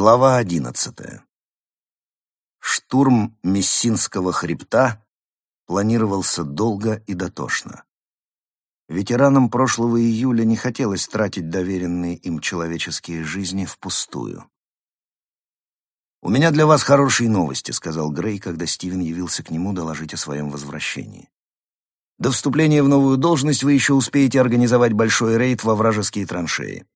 Глава одиннадцатая. Штурм Мессинского хребта планировался долго и дотошно. Ветеранам прошлого июля не хотелось тратить доверенные им человеческие жизни впустую. «У меня для вас хорошие новости», — сказал Грей, когда Стивен явился к нему доложить о своем возвращении. «До вступления в новую должность вы еще успеете организовать большой рейд во вражеские траншеи.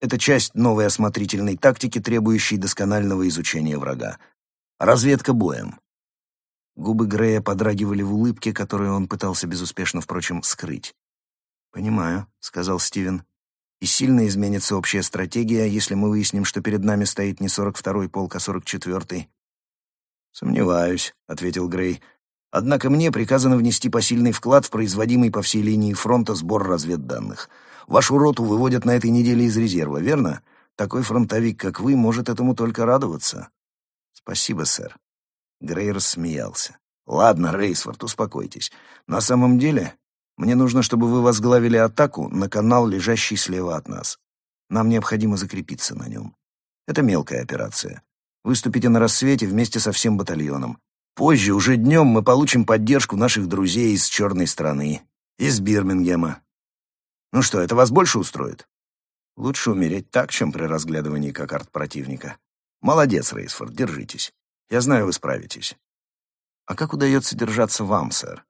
Это часть новой осмотрительной тактики, требующей досконального изучения врага. Разведка боем. Губы Грея подрагивали в улыбке, которую он пытался безуспешно, впрочем, скрыть. «Понимаю», — сказал Стивен. «И сильно изменится общая стратегия, если мы выясним, что перед нами стоит не 42-й полк, а 44-й». «Сомневаюсь», — ответил Грей. «Однако мне приказано внести посильный вклад в производимый по всей линии фронта сбор разведданных». Вашу роту выводят на этой неделе из резерва, верно? Такой фронтовик, как вы, может этому только радоваться. Спасибо, сэр. Грей рассмеялся. Ладно, Рейсфорд, успокойтесь. На самом деле, мне нужно, чтобы вы возглавили атаку на канал, лежащий слева от нас. Нам необходимо закрепиться на нем. Это мелкая операция. Выступите на рассвете вместе со всем батальоном. Позже, уже днем, мы получим поддержку наших друзей из черной страны, из Бирмингема, ну что, это вас больше устроит? Лучше умереть так, чем при разглядывании как арт противника. Молодец, Рейсфорд, держитесь. Я знаю, вы справитесь. А как удается держаться вам, сэр?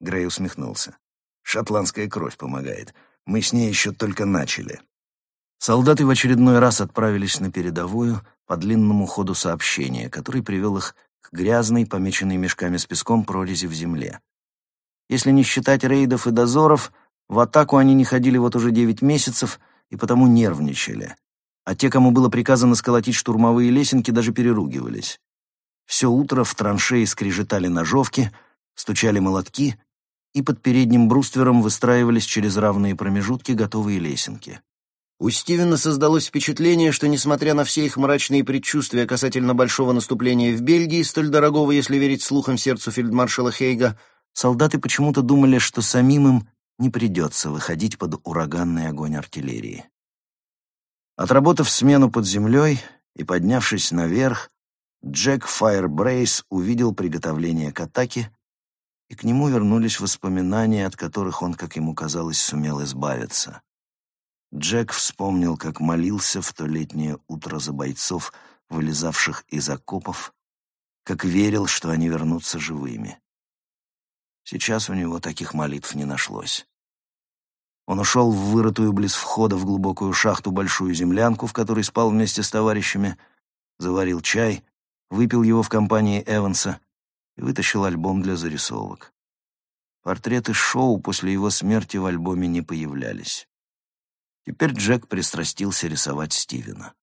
Грей усмехнулся. Шотландская кровь помогает. Мы с ней еще только начали. Солдаты в очередной раз отправились на передовую по длинному ходу сообщения, который привел их к грязной, помеченной мешками с песком прорези в земле. Если не считать рейдов и дозоров, в атаку они не ходили вот уже девять месяцев и потому нервничали. А те, кому было приказано сколотить штурмовые лесенки, даже переругивались. Все утро в траншеи скрежетали ножовки, стучали молотки, и под передним бруствером выстраивались через равные промежутки готовые лесенки. У Стивена создалось впечатление, что, несмотря на все их мрачные предчувствия касательно большого наступления в Бельгии, столь дорогого, если верить слухам сердцу фельдмаршала Хейга, солдаты почему-то думали, что самим им не придется выходить под ураганный огонь артиллерии. Отработав смену под землей и поднявшись наверх, Джек Файербрейс увидел приготовление к атаке, и к нему вернулись воспоминания, от которых он, как ему казалось, сумел избавиться. Джек вспомнил, как молился в то летнее утро за бойцов, вылезавших из окопов, как верил, что они вернутся живыми. Сейчас у него таких молитв не нашлось. Он ушел в вырытую близ входа в глубокую шахту большую землянку, в которой спал вместе с товарищами, заварил чай, выпил его в компании Эванса и вытащил альбом для зарисовок. Портреты Шоу после его смерти в альбоме не появлялись. Теперь Джек пристрастился рисовать Стивена.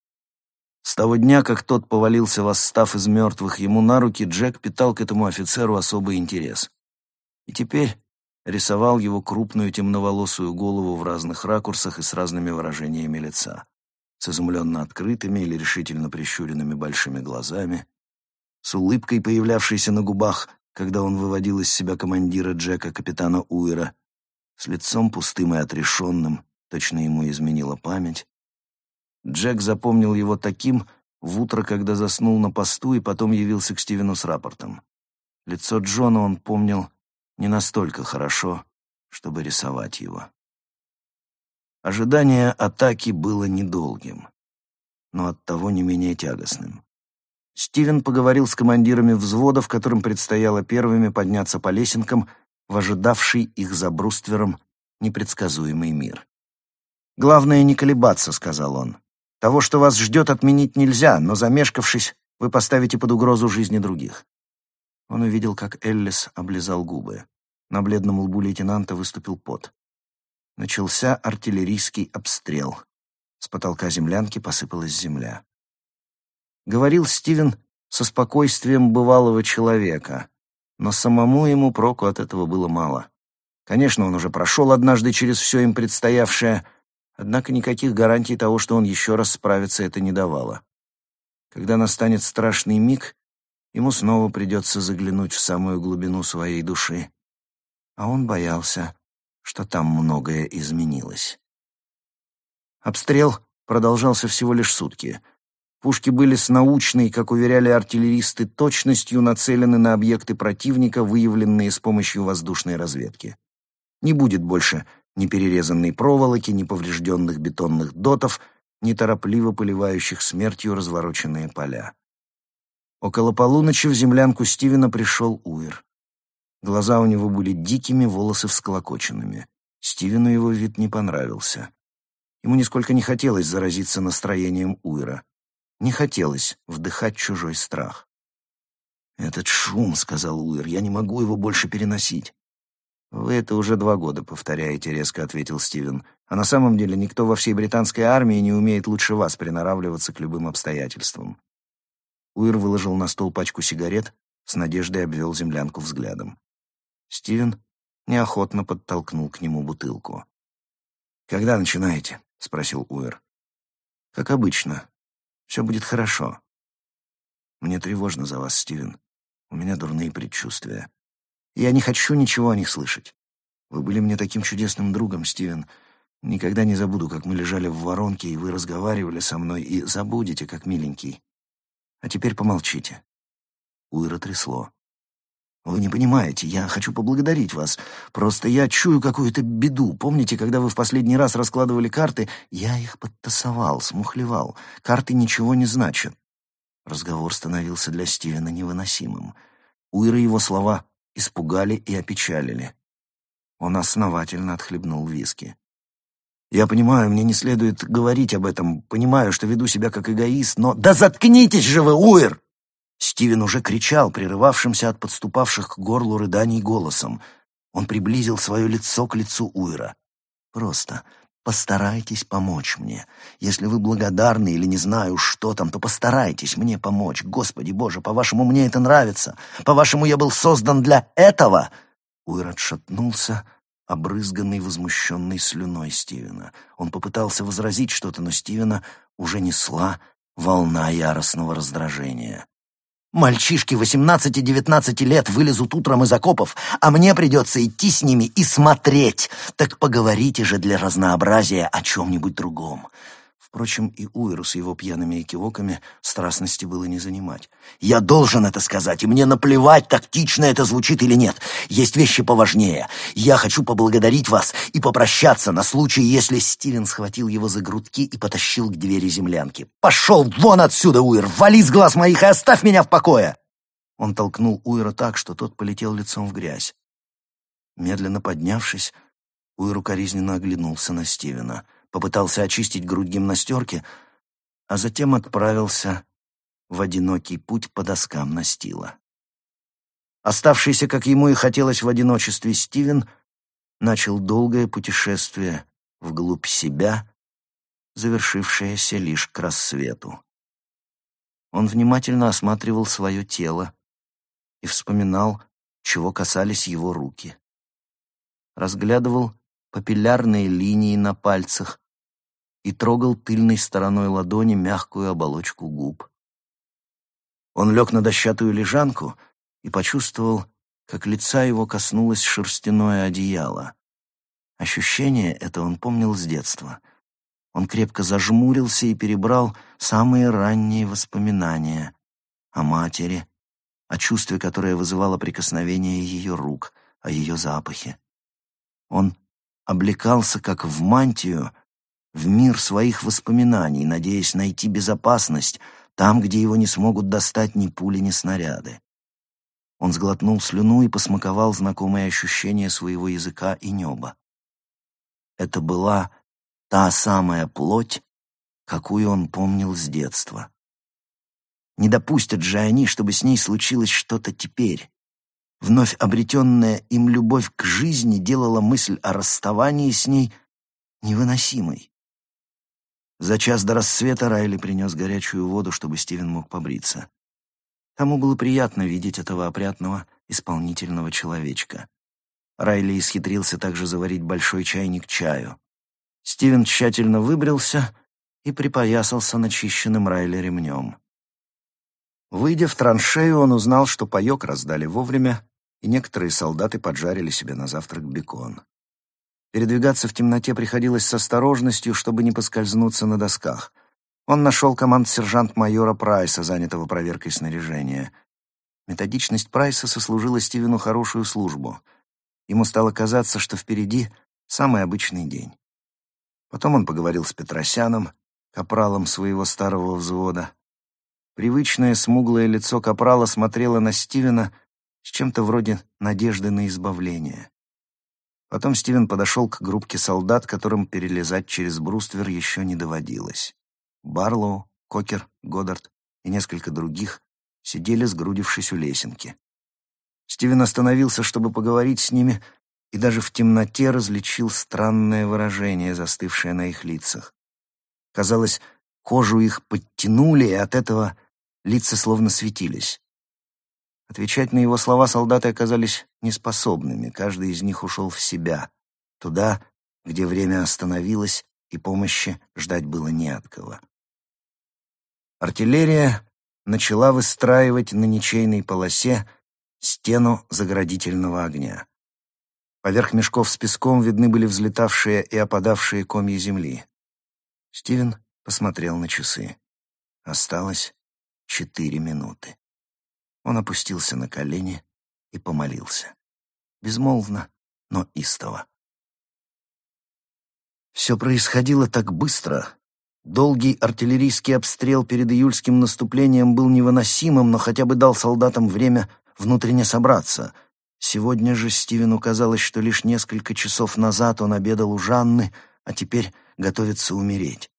С того дня, как тот повалился, восстав из мертвых ему на руки, Джек питал к этому офицеру особый интерес. И теперь рисовал его крупную темноволосую голову в разных ракурсах и с разными выражениями лица, с изумленно открытыми или решительно прищуренными большими глазами, с улыбкой, появлявшейся на губах, когда он выводил из себя командира Джека, капитана Уэра, с лицом пустым и отрешенным, точно ему изменила память. Джек запомнил его таким в утро, когда заснул на посту и потом явился к Стивену с рапортом. Лицо Джона он помнил не настолько хорошо, чтобы рисовать его. Ожидание атаки было недолгим, но оттого не менее тягостным. Стивен поговорил с командирами взводов, которым предстояло первыми подняться по лесенкам в ожидавший их за бруствером непредсказуемый мир. «Главное не колебаться», — сказал он. «Того, что вас ждет, отменить нельзя, но, замешкавшись, вы поставите под угрозу жизни других. Он увидел, как Эллис облизал губы. На бледном лбу лейтенанта выступил пот. Начался артиллерийский обстрел. С потолка землянки посыпалась земля. Говорил Стивен со спокойствием бывалого человека, но самому ему проку от этого было мало. Конечно, он уже прошел однажды через все им предстоявшее, однако никаких гарантий того, что он еще раз справится, это не давало. Когда настанет страшный миг, ему снова придется заглянуть в самую глубину своей души. А он боялся, что там многое изменилось. Обстрел продолжался всего лишь сутки. Пушки были с научной, как уверяли артиллеристы, точностью нацелены на объекты противника, выявленные с помощью воздушной разведки. Не будет больше ни перерезанной проволоки, ни поврежденных бетонных дотов, ни торопливо поливающих смертью развороченные поля. Около полуночи в землянку Стивена пришел Уир. Глаза у него были дикими, волосы всколокоченными. Стивену его вид не понравился. Ему нисколько не хотелось заразиться настроением Уира. Не хотелось вдыхать чужой страх. «Этот шум», — сказал Уир, — «я не могу его больше переносить». «Вы это уже два года повторяете», — резко ответил Стивен. «А на самом деле никто во всей британской армии не умеет лучше вас приноравливаться к любым обстоятельствам». Уир выложил на стол пачку сигарет, с надеждой обвел землянку взглядом. Стивен неохотно подтолкнул к нему бутылку. «Когда начинаете?» — спросил Уир. «Как обычно. Все будет хорошо. Мне тревожно за вас, Стивен. У меня дурные предчувствия. Я не хочу ничего о них слышать. Вы были мне таким чудесным другом, Стивен. Никогда не забуду, как мы лежали в воронке, и вы разговаривали со мной, и забудете, как миленький. А теперь помолчите. Уира трясло. Вы не понимаете, я хочу поблагодарить вас. Просто я чую какую-то беду. Помните, когда вы в последний раз раскладывали карты? Я их подтасовал, смухлевал. Карты ничего не значат. Разговор становился для Стивена невыносимым. У Иры его слова испугали и опечалили. Он основательно отхлебнул виски. «Я понимаю, мне не следует говорить об этом. Понимаю, что веду себя как эгоист, но...» «Да заткнитесь же вы, Уир!» Стивен уже кричал, прерывавшимся от подступавших к горлу рыданий голосом. Он приблизил свое лицо к лицу Уира. «Просто постарайтесь помочь мне. Если вы благодарны или не знаю, что там, то постарайтесь мне помочь. Господи Боже, по-вашему, мне это нравится? По-вашему, я был создан для этого?» Уир отшатнулся, обрызганный возмущенной слюной Стивена. Он попытался возразить что-то, но Стивена уже несла волна яростного раздражения. Мальчишки 18-19 лет вылезут утром из окопов, а мне придется идти с ними и смотреть. Так поговорите же для разнообразия о чем-нибудь другом. Впрочем, и Уэру с его пьяными экивоками страстности было не занимать. «Я должен это сказать, и мне наплевать, тактично это звучит или нет. Есть вещи поважнее. Я хочу поблагодарить вас и попрощаться на случай, если Стивен схватил его за грудки и потащил к двери землянки. «Пошел вон отсюда, Уэр! Вали с глаз моих и оставь меня в покое!» Он толкнул Уэра так, что тот полетел лицом в грязь. Медленно поднявшись, Уэр укоризненно оглянулся на Стивена — попытался очистить грудь гимнастерки, а затем отправился в одинокий путь по доскам настила. Оставшийся, как ему и хотелось в одиночестве, Стивен начал долгое путешествие вглубь себя, завершившееся лишь к рассвету. Он внимательно осматривал свое тело и вспоминал, чего касались его руки. Разглядывал папиллярные линии на пальцах и трогал тыльной стороной ладони мягкую оболочку губ. Он лег на дощатую лежанку и почувствовал, как лица его коснулось шерстяное одеяло. Ощущение это он помнил с детства. Он крепко зажмурился и перебрал самые ранние воспоминания о матери, о чувстве, которое вызывало прикосновение ее рук, о ее запахе. Он облекался как в мантию в мир своих воспоминаний, надеясь найти безопасность там, где его не смогут достать ни пули, ни снаряды. Он сглотнул слюну и посмаковал знакомые ощущения своего языка и неба. Это была та самая плоть, какую он помнил с детства. Не допустят же они, чтобы с ней случилось что-то теперь. Вновь обретенная им любовь к жизни делала мысль о расставании с ней невыносимой. За час до рассвета Райли принес горячую воду, чтобы Стивен мог побриться. Тому было приятно видеть этого опрятного, исполнительного человечка. Райли исхитрился также заварить большой чайник чаю. Стивен тщательно выбрился и припоясался начищенным Райли ремнем. Выйдя в траншею, он узнал, что паёк раздали вовремя, и некоторые солдаты поджарили себе на завтрак бекон. Передвигаться в темноте приходилось с осторожностью, чтобы не поскользнуться на досках. Он нашел команд-сержант-майора Прайса, занятого проверкой снаряжения. Методичность Прайса сослужила Стивену хорошую службу. Ему стало казаться, что впереди самый обычный день. Потом он поговорил с Петросяном, капралом своего старого взвода. Привычное смуглое лицо капрала смотрело на Стивена с чем-то вроде надежды на избавление. Потом Стивен подошел к группке солдат, которым перелезать через бруствер еще не доводилось. Барлоу, Кокер, Годдард и несколько других сидели, сгрудившись у лесенки. Стивен остановился, чтобы поговорить с ними, и даже в темноте различил странное выражение, застывшее на их лицах. Казалось, кожу их подтянули, и от этого лица словно светились. Отвечать на его слова солдаты оказались неспособными, каждый из них ушел в себя, туда, где время остановилось, и помощи ждать было не от кого. Артиллерия начала выстраивать на ничейной полосе стену заградительного огня. Поверх мешков с песком видны были взлетавшие и опадавшие комья земли. Стивен посмотрел на часы. Осталось четыре минуты. Он опустился на колени и помолился. Безмолвно, но истово. Все происходило так быстро. Долгий артиллерийский обстрел перед июльским наступлением был невыносимым, но хотя бы дал солдатам время внутренне собраться. Сегодня же Стивену казалось, что лишь несколько часов назад он обедал у Жанны, а теперь готовится умереть.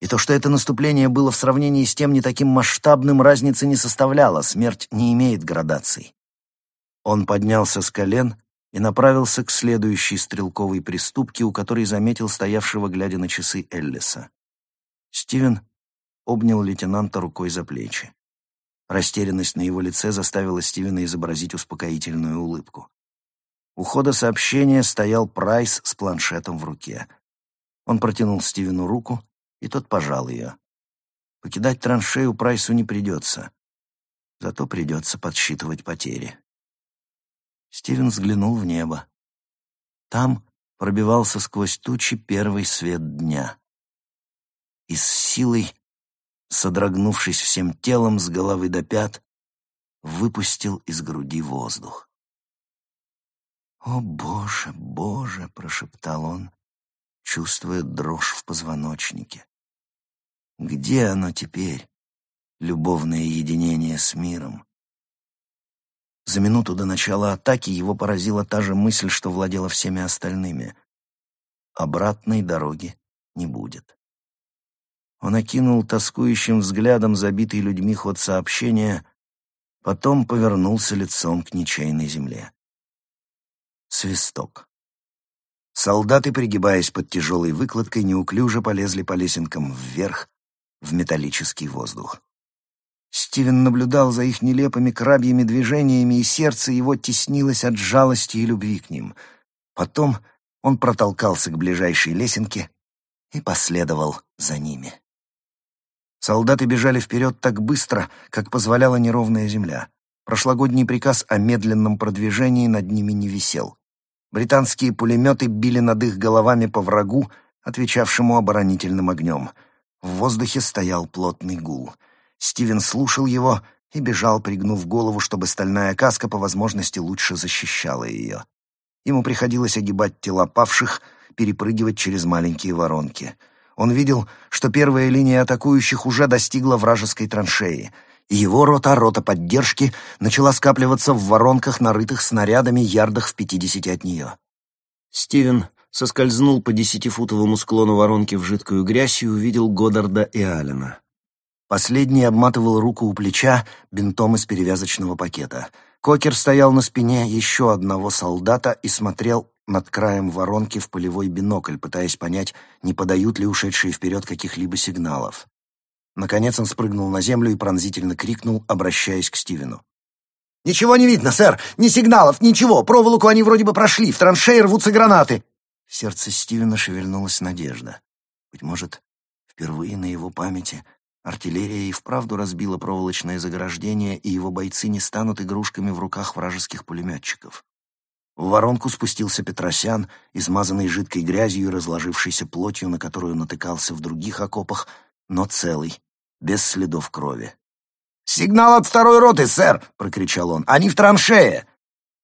И то, что это наступление было в сравнении с тем не таким масштабным, разницы не составляло, смерть не имеет градаций. Он поднялся с колен и направился к следующей стрелковой приступке, у которой заметил стоявшего, глядя на часы Эллиса. Стивен обнял лейтенанта рукой за плечи. Растерянность на его лице заставила Стивена изобразить успокоительную улыбку. У хода сообщения стоял Прайс с планшетом в руке. Он протянул Стивену руку, и тот пожал ее. Покидать траншею Прайсу не придется, зато придется подсчитывать потери. Стивен взглянул в небо. Там пробивался сквозь тучи первый свет дня. И с силой, содрогнувшись всем телом с головы до пят, выпустил из груди воздух. «О, Боже, Боже!» — прошептал он, чувствуя дрожь в позвоночнике. Где оно теперь, любовное единение с миром? За минуту до начала атаки его поразила та же мысль, что владела всеми остальными. Обратной дороги не будет. Он окинул тоскующим взглядом забитый людьми ход сообщения, потом повернулся лицом к ничейной земле. Свисток. Солдаты, пригибаясь под тяжелой выкладкой, неуклюже полезли по лесенкам вверх, в металлический воздух. Стивен наблюдал за их нелепыми крабьими движениями, и сердце его теснилось от жалости и любви к ним. Потом он протолкался к ближайшей лесенке и последовал за ними. Солдаты бежали вперед так быстро, как позволяла неровная земля. Прошлогодний приказ о медленном продвижении над ними не висел. Британские пулеметы били над их головами по врагу, отвечавшему оборонительным огнем. В воздухе стоял плотный гул. Стивен слушал его и бежал, пригнув голову, чтобы стальная каска по возможности лучше защищала ее. Ему приходилось огибать тела павших, перепрыгивать через маленькие воронки. Он видел, что первая линия атакующих уже достигла вражеской траншеи — его рота, рота поддержки, начала скапливаться в воронках, нарытых снарядами, ярдах в пятидесяти от нее. Стивен соскользнул по десятифутовому склону воронки в жидкую грязь и увидел Годдарда и Алина. Последний обматывал руку у плеча бинтом из перевязочного пакета. Кокер стоял на спине еще одного солдата и смотрел над краем воронки в полевой бинокль, пытаясь понять, не подают ли ушедшие вперед каких-либо сигналов. Наконец он спрыгнул на землю и пронзительно крикнул, обращаясь к Стивену. «Ничего не видно, сэр! Ни сигналов, ничего! Проволоку они вроде бы прошли, в траншеи рвутся гранаты!» В сердце Стивена шевельнулась надежда. Быть может, впервые на его памяти артиллерия и вправду разбила проволочное заграждение, и его бойцы не станут игрушками в руках вражеских пулеметчиков. В воронку спустился Петросян, измазанный жидкой грязью и разложившейся плотью, на которую натыкался в других окопах, но целый, без следов крови. «Сигнал от второй роты, сэр!» — прокричал он. «Они в траншее!»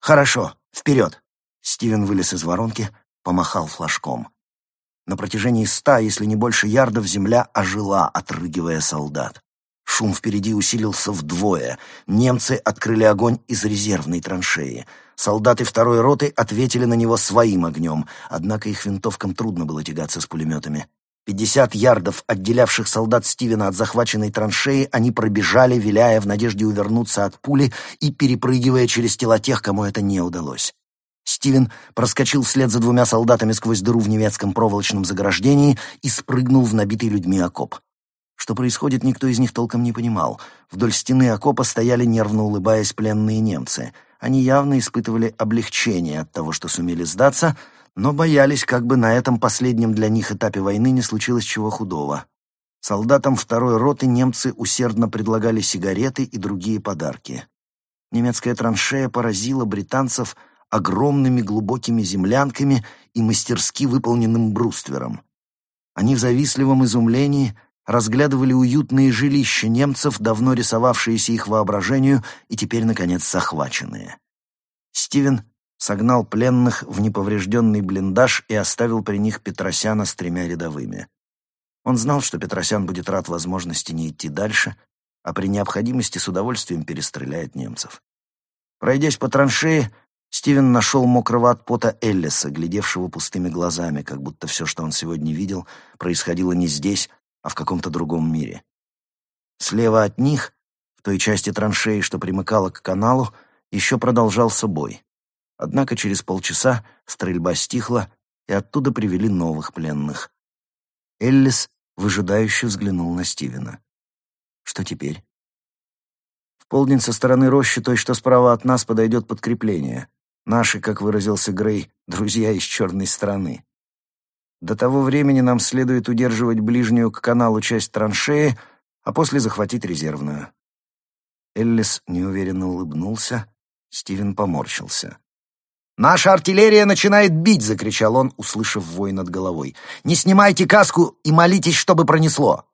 «Хорошо, вперед!» Стивен вылез из воронки, помахал флажком. На протяжении ста, если не больше ярдов, земля ожила, отрыгивая солдат. Шум впереди усилился вдвое. Немцы открыли огонь из резервной траншеи. Солдаты второй роты ответили на него своим огнем, однако их винтовкам трудно было тягаться с пулеметами. Пятьдесят ярдов, отделявших солдат Стивена от захваченной траншеи, они пробежали, виляя в надежде увернуться от пули и перепрыгивая через тела тех, кому это не удалось. Стивен проскочил вслед за двумя солдатами сквозь дыру в немецком проволочном заграждении и спрыгнул в набитый людьми окоп. Что происходит, никто из них толком не понимал. Вдоль стены окопа стояли, нервно улыбаясь, пленные немцы. Они явно испытывали облегчение от того, что сумели сдаться, но боялись, как бы на этом последнем для них этапе войны не случилось чего худого. Солдатам второй роты немцы усердно предлагали сигареты и другие подарки. Немецкая траншея поразила британцев огромными глубокими землянками и мастерски выполненным бруствером. Они в завистливом изумлении разглядывали уютные жилища немцев, давно рисовавшиеся их воображению и теперь, наконец, захваченные. Стивен согнал пленных в неповрежденный блиндаж и оставил при них Петросяна с тремя рядовыми. Он знал, что Петросян будет рад возможности не идти дальше, а при необходимости с удовольствием перестреляет немцев. Пройдясь по траншее, Стивен нашел мокрого от пота Эллиса, глядевшего пустыми глазами, как будто все, что он сегодня видел, происходило не здесь, а в каком-то другом мире. Слева от них, в той части траншеи, что примыкала к каналу, еще продолжался бой. Однако через полчаса стрельба стихла, и оттуда привели новых пленных. Эллис выжидающе взглянул на Стивена. «Что теперь?» «В полдень со стороны рощи, той, что справа от нас, подойдет подкрепление. Наши, как выразился Грей, друзья из черной страны. До того времени нам следует удерживать ближнюю к каналу часть траншеи, а после захватить резервную». Эллис неуверенно улыбнулся, Стивен поморщился. «Наша артиллерия начинает бить!» — закричал он, услышав вой над головой. «Не снимайте каску и молитесь, чтобы пронесло!»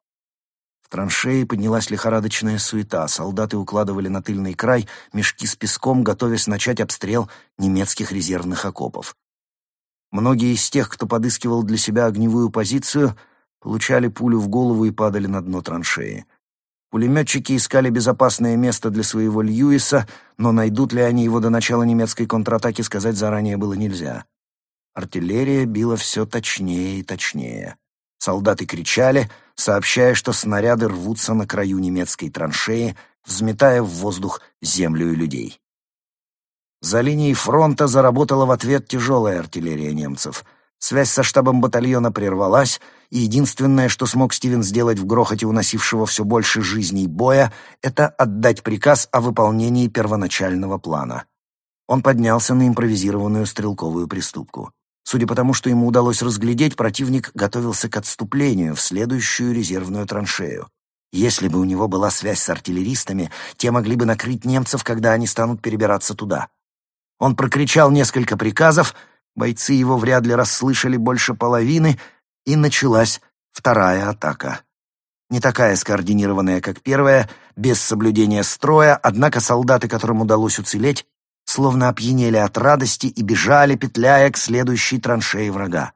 В траншеи поднялась лихорадочная суета. Солдаты укладывали на тыльный край мешки с песком, готовясь начать обстрел немецких резервных окопов. Многие из тех, кто подыскивал для себя огневую позицию, получали пулю в голову и падали на дно траншеи. Пулеметчики искали безопасное место для своего Льюиса, но найдут ли они его до начала немецкой контратаки, сказать заранее было нельзя. Артиллерия била все точнее и точнее. Солдаты кричали, сообщая, что снаряды рвутся на краю немецкой траншеи, взметая в воздух землю и людей. За линией фронта заработала в ответ тяжелая артиллерия немцев — Связь со штабом батальона прервалась, и единственное, что смог Стивен сделать в грохоте уносившего все больше жизней боя, это отдать приказ о выполнении первоначального плана. Он поднялся на импровизированную стрелковую приступку. Судя по тому, что ему удалось разглядеть, противник готовился к отступлению в следующую резервную траншею. Если бы у него была связь с артиллеристами, те могли бы накрыть немцев, когда они станут перебираться туда. Он прокричал несколько приказов, Бойцы его вряд ли расслышали больше половины, и началась вторая атака. Не такая скоординированная, как первая, без соблюдения строя, однако солдаты, которым удалось уцелеть, словно опьянели от радости и бежали, петляя к следующей траншеи врага.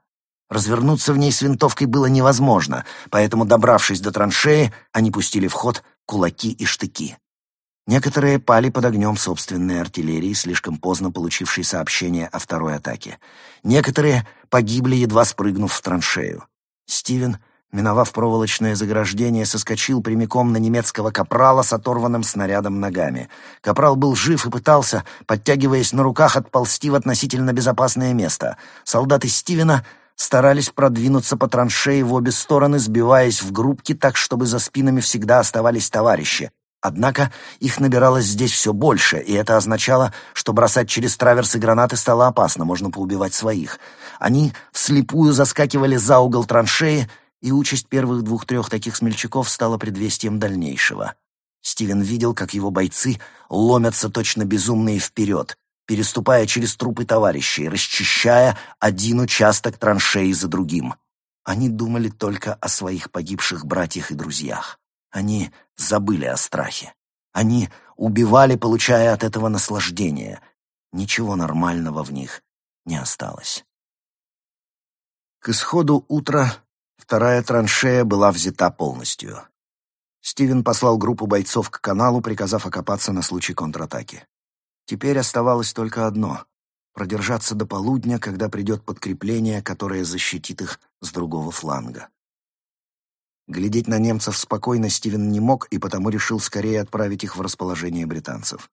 Развернуться в ней с винтовкой было невозможно, поэтому, добравшись до траншеи, они пустили в ход кулаки и штыки. Некоторые пали под огнем собственной артиллерии, слишком поздно получившей сообщение о второй атаке. Некоторые погибли, едва спрыгнув в траншею. Стивен, миновав проволочное заграждение, соскочил прямиком на немецкого капрала с оторванным снарядом ногами. Капрал был жив и пытался, подтягиваясь на руках, отползти в относительно безопасное место. Солдаты Стивена старались продвинуться по траншеи в обе стороны, сбиваясь в группки так, чтобы за спинами всегда оставались товарищи. Однако их набиралось здесь все больше, и это означало, что бросать через траверсы гранаты стало опасно, можно поубивать своих. Они вслепую заскакивали за угол траншеи, и участь первых двух-трех таких смельчаков стала предвестием дальнейшего. Стивен видел, как его бойцы ломятся точно безумные вперед, переступая через трупы товарищей, расчищая один участок траншеи за другим. Они думали только о своих погибших братьях и друзьях. Они забыли о страхе. Они убивали, получая от этого наслаждение. Ничего нормального в них не осталось. К исходу утра вторая траншея была взята полностью. Стивен послал группу бойцов к каналу, приказав окопаться на случай контратаки. Теперь оставалось только одно — продержаться до полудня, когда придет подкрепление, которое защитит их с другого фланга. Глядеть на немцев спокойно Стивен не мог и потому решил скорее отправить их в расположение британцев.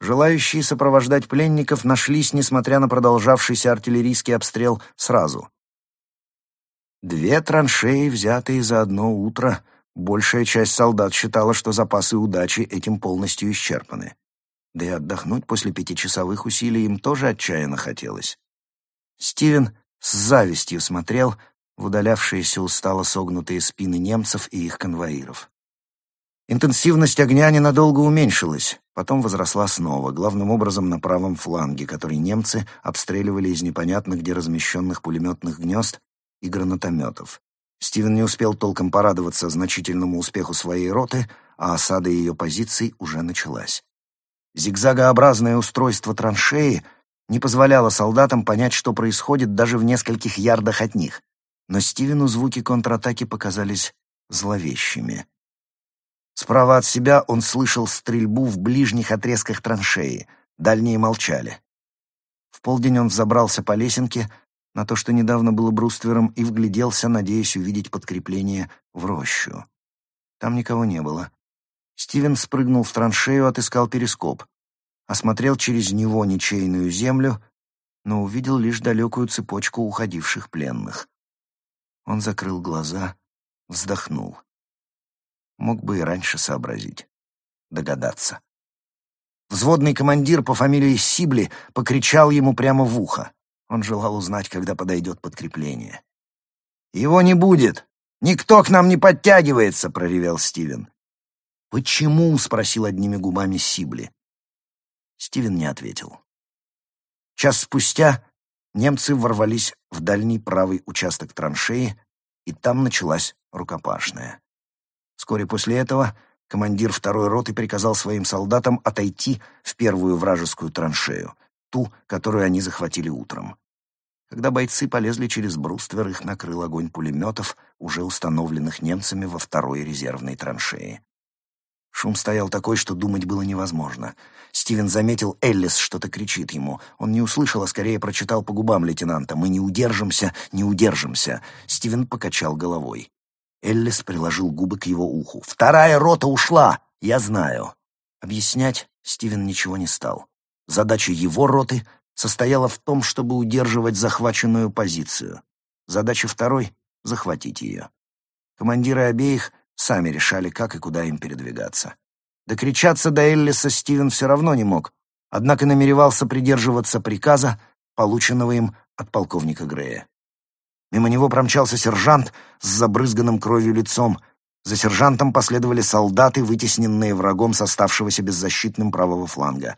Желающие сопровождать пленников нашлись, несмотря на продолжавшийся артиллерийский обстрел, сразу. Две траншеи, взятые за одно утро, большая часть солдат считала, что запасы удачи этим полностью исчерпаны. Да и отдохнуть после пятичасовых усилий им тоже отчаянно хотелось. Стивен с завистью смотрел в удалявшиеся устало согнутые спины немцев и их конвоиров. Интенсивность огня ненадолго уменьшилась, потом возросла снова, главным образом на правом фланге, который немцы обстреливали из непонятно где размещенных пулеметных гнезд и гранатометов. Стивен не успел толком порадоваться значительному успеху своей роты, а осада ее позиций уже началась. Зигзагообразное устройство траншеи не позволяло солдатам понять, что происходит даже в нескольких ярдах от них, но Стивену звуки контратаки показались зловещими. Справа от себя он слышал стрельбу в ближних отрезках траншеи, дальние молчали. В полдень он взобрался по лесенке на то, что недавно было бруствером, и вгляделся, надеясь увидеть подкрепление в рощу. Там никого не было. Стивен спрыгнул в траншею, отыскал перископ. Осмотрел через него ничейную землю, но увидел лишь далекую цепочку уходивших пленных. Он закрыл глаза, вздохнул. Мог бы и раньше сообразить, догадаться. Взводный командир по фамилии Сибли покричал ему прямо в ухо. Он желал узнать, когда подойдет подкрепление. «Его не будет! Никто к нам не подтягивается!» — проревел Стивен. «Почему?» — спросил одними губами Сибли. Стивен не ответил. Час спустя немцы ворвались в дальний правый участок траншеи, и там началась рукопашная. Вскоре после этого командир второй роты приказал своим солдатам отойти в первую вражескую траншею, ту, которую они захватили утром. Когда бойцы полезли через бруствер, их накрыл огонь пулеметов, уже установленных немцами во второй резервной траншее. Шум стоял такой, что думать было невозможно. Стивен заметил, Эллис что-то кричит ему. Он не услышал, а скорее прочитал по губам лейтенанта. «Мы не удержимся, не удержимся». Стивен покачал головой. Эллис приложил губы к его уху. «Вторая рота ушла! Я знаю!» Объяснять Стивен ничего не стал. Задача его роты состояла в том, чтобы удерживать захваченную позицию. Задача второй — захватить ее. Командиры обеих сами решали, как и куда им передвигаться. Докричаться до Эллиса Стивен все равно не мог, однако намеревался придерживаться приказа, полученного им от полковника Грея. Мимо него промчался сержант с забрызганным кровью лицом. За сержантом последовали солдаты, вытесненные врагом с оставшегося беззащитным правого фланга.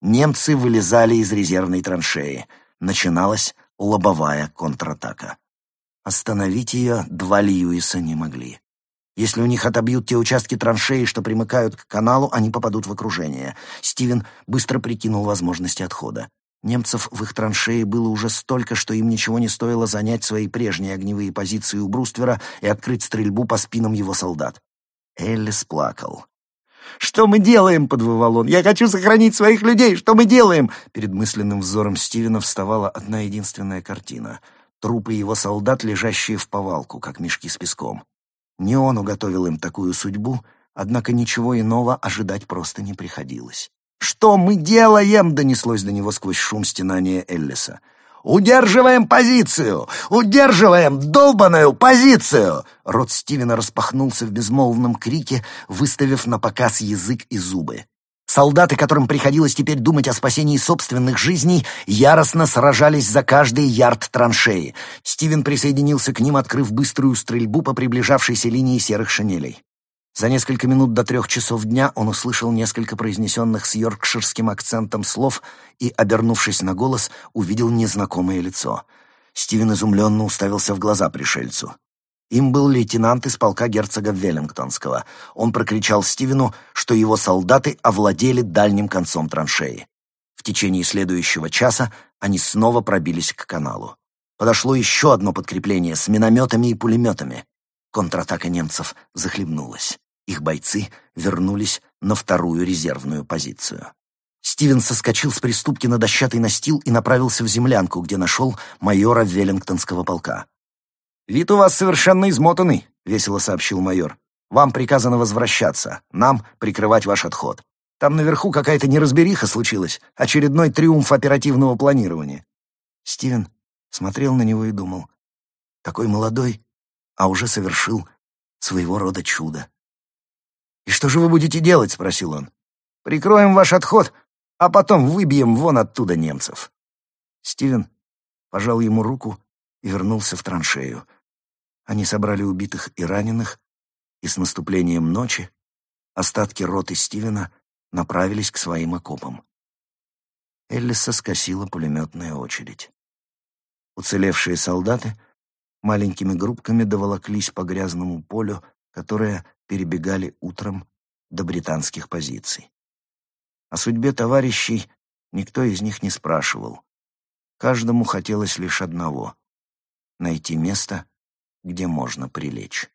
Немцы вылезали из резервной траншеи. Начиналась лобовая контратака. Остановить ее два Льюиса не могли. Если у них отобьют те участки траншеи, что примыкают к каналу, они попадут в окружение. Стивен быстро прикинул возможности отхода. Немцев в их траншеи было уже столько, что им ничего не стоило занять свои прежние огневые позиции у бруствера и открыть стрельбу по спинам его солдат. Эллис плакал. «Что мы делаем?» — подвывал он. «Я хочу сохранить своих людей! Что мы делаем?» Перед мысленным взором Стивена вставала одна единственная картина. Трупы его солдат, лежащие в повалку, как мешки с песком. Не он уготовил им такую судьбу, однако ничего иного ожидать просто не приходилось. «Что мы делаем?» — донеслось до него сквозь шум стенания Эллиса. «Удерживаем позицию! Удерживаем долбаную позицию!» Рот Стивена распахнулся в безмолвном крике, выставив на показ язык и зубы. Солдаты, которым приходилось теперь думать о спасении собственных жизней, яростно сражались за каждый ярд траншеи. Стивен присоединился к ним, открыв быструю стрельбу по приближавшейся линии серых шинелей. За несколько минут до трех часов дня он услышал несколько произнесенных с йоркширским акцентом слов и, обернувшись на голос, увидел незнакомое лицо. Стивен изумленно уставился в глаза пришельцу. Им был лейтенант из полка герцога Веллингтонского. Он прокричал Стивену, что его солдаты овладели дальним концом траншеи. В течение следующего часа они снова пробились к каналу. Подошло еще одно подкрепление с минометами и пулеметами. Контратака немцев захлебнулась. Их бойцы вернулись на вторую резервную позицию. Стивен соскочил с приступки на дощатый настил и направился в землянку, где нашел майора Веллингтонского полка. «Вид у вас совершенно измотанный», — весело сообщил майор. «Вам приказано возвращаться, нам прикрывать ваш отход. Там наверху какая-то неразбериха случилась, очередной триумф оперативного планирования». Стивен смотрел на него и думал, такой молодой, а уже совершил своего рода чудо. «И что же вы будете делать?» — спросил он. «Прикроем ваш отход, а потом выбьем вон оттуда немцев». Стивен пожал ему руку и вернулся в траншею. Они собрали убитых и раненых, и с наступлением ночи остатки роты Стивена направились к своим окопам. Эллиса скосила пулеметная очередь. Уцелевшие солдаты маленькими группками доволоклись по грязному полю, которое перебегали утром до британских позиций. О судьбе товарищей никто из них не спрашивал. Каждому хотелось лишь одного — найти место, где можно прилечь.